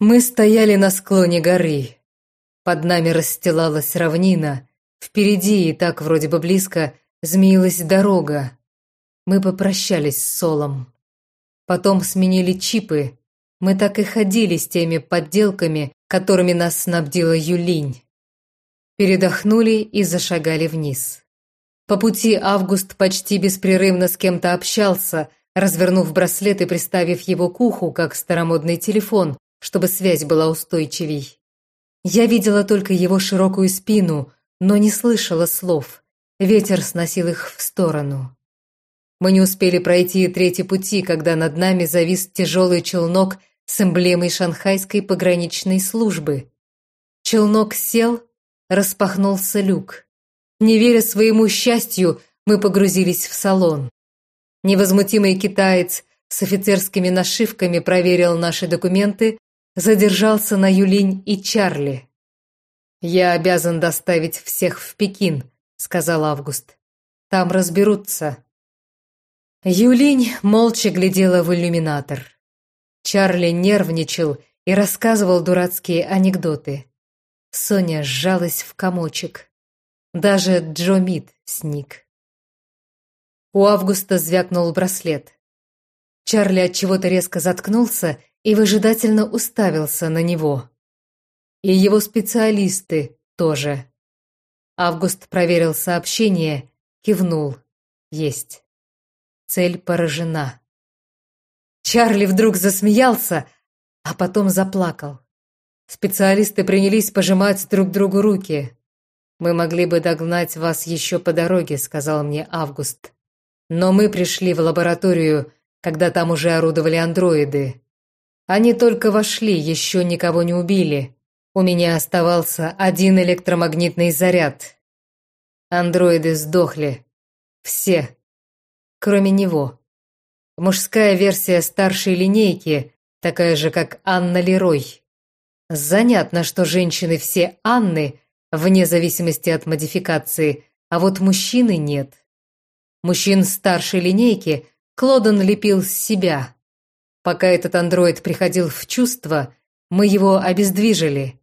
Мы стояли на склоне горы. Под нами расстилалась равнина. Впереди, и так вроде бы близко, змеилась дорога. Мы попрощались с Солом. Потом сменили чипы. Мы так и ходили с теми подделками, которыми нас снабдила Юлинь. Передохнули и зашагали вниз. По пути Август почти беспрерывно с кем-то общался, развернув браслет и приставив его к уху, как старомодный телефон, чтобы связь была устойчивей. Я видела только его широкую спину, но не слышала слов. Ветер сносил их в сторону. Мы не успели пройти третий пути, когда над нами завис тяжелый челнок с эмблемой шанхайской пограничной службы. Челнок сел, распахнулся люк. Не веря своему счастью, мы погрузились в салон. Невозмутимый китаец с офицерскими нашивками проверил наши документы, задержался на Юлинь и Чарли. «Я обязан доставить всех в Пекин», — сказал Август. «Там разберутся». Юлинь молча глядела в иллюминатор. Чарли нервничал и рассказывал дурацкие анекдоты. Соня сжалась в комочек. Даже Джо Мид сник. У Августа звякнул браслет. Чарли от чего-то резко заткнулся и выжидательно уставился на него. И его специалисты тоже. Август проверил сообщение, кивнул. Есть. Цель поражена. Чарли вдруг засмеялся, а потом заплакал. Специалисты принялись пожимать друг другу руки. «Мы могли бы догнать вас еще по дороге», — сказал мне Август. «Но мы пришли в лабораторию, когда там уже орудовали андроиды. Они только вошли, еще никого не убили. У меня оставался один электромагнитный заряд. Андроиды сдохли. Все. Кроме него. Мужская версия старшей линейки, такая же, как Анна Лерой. Занятно, что женщины все Анны, вне зависимости от модификации, а вот мужчины нет. Мужчин старшей линейки Клодон лепил с себя. Пока этот андроид приходил в чувство, мы его обездвижили.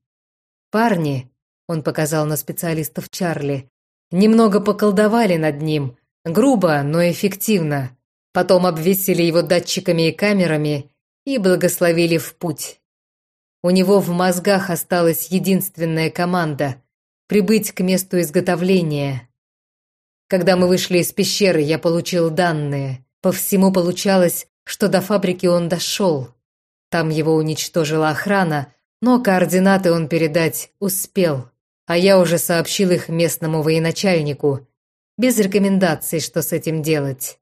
Парни, он показал на специалистов Чарли, немного поколдовали над ним, грубо, но эффективно. Потом обвесили его датчиками и камерами и благословили в путь. У него в мозгах осталась единственная команда – прибыть к месту изготовления. Когда мы вышли из пещеры, я получил данные. По всему получалось, что до фабрики он дошел. Там его уничтожила охрана, но координаты он передать успел, а я уже сообщил их местному военачальнику, без рекомендаций, что с этим делать.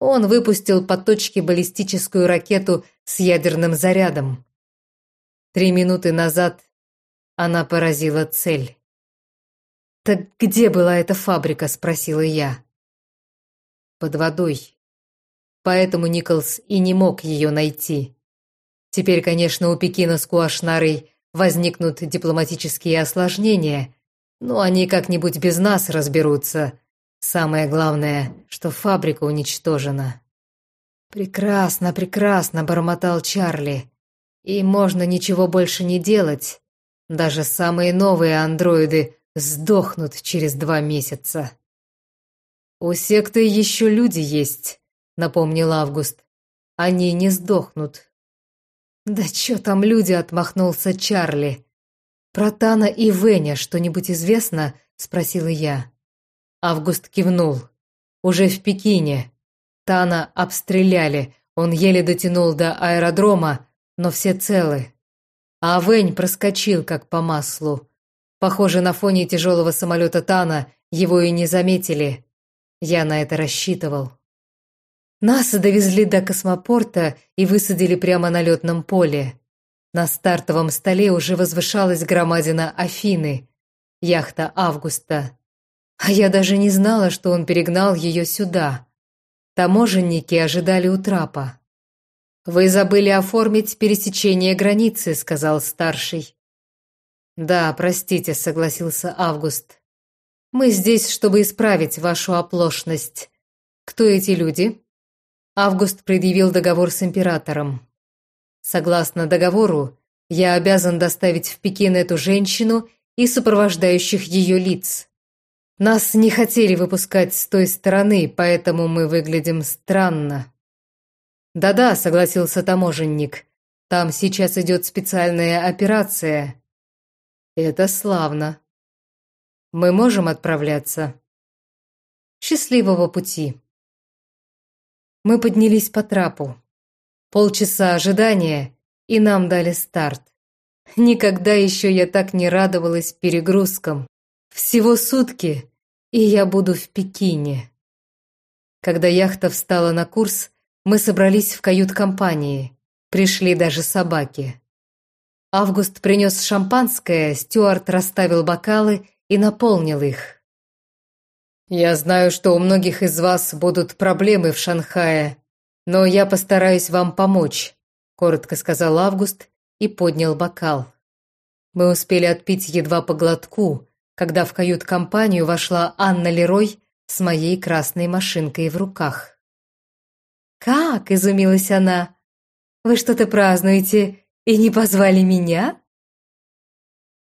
Он выпустил по точке баллистическую ракету с ядерным зарядом. Три минуты назад она поразила цель. «Так где была эта фабрика?» – спросила я. «Под водой», поэтому Николс и не мог ее найти. Теперь, конечно, у Пекина с Куашнарой возникнут дипломатические осложнения, но они как-нибудь без нас разберутся. Самое главное, что фабрика уничтожена. «Прекрасно, прекрасно», — бормотал Чарли. «И можно ничего больше не делать. Даже самые новые андроиды сдохнут через два месяца». «У секты еще люди есть», — напомнил Август. «Они не сдохнут». «Да чё там люди?» — отмахнулся Чарли. «Про Тана и Веня что-нибудь известно?» — спросила я. Август кивнул. «Уже в Пекине. Тана обстреляли, он еле дотянул до аэродрома, но все целы. А Вень проскочил как по маслу. Похоже, на фоне тяжелого самолета Тана его и не заметили. Я на это рассчитывал». Нас довезли до космопорта и высадили прямо на летном поле. На стартовом столе уже возвышалась громадина Афины, яхта Августа. А я даже не знала, что он перегнал ее сюда. Таможенники ожидали у трапа. «Вы забыли оформить пересечение границы», — сказал старший. «Да, простите», — согласился Август. «Мы здесь, чтобы исправить вашу оплошность. Кто эти люди?» Август предъявил договор с императором. Согласно договору, Я обязан доставить в Пекин эту женщину и сопровождающих ее лиц. Нас не хотели выпускать с той стороны, поэтому мы выглядим странно. Да-да, согласился таможенник. Там сейчас идет специальная операция. Это славно. Мы можем отправляться. Счастливого пути. Мы поднялись по трапу. Полчаса ожидания, и нам дали старт. Никогда еще я так не радовалась перегрузкам. Всего сутки, и я буду в Пекине. Когда яхта встала на курс, мы собрались в кают-компании. Пришли даже собаки. Август принес шампанское, Стюарт расставил бокалы и наполнил их. «Я знаю, что у многих из вас будут проблемы в Шанхае, но я постараюсь вам помочь», — коротко сказал Август и поднял бокал. Мы успели отпить едва по глотку, когда в кают-компанию вошла Анна Лерой с моей красной машинкой в руках. «Как?» – изумилась она. «Вы что-то празднуете и не позвали меня?»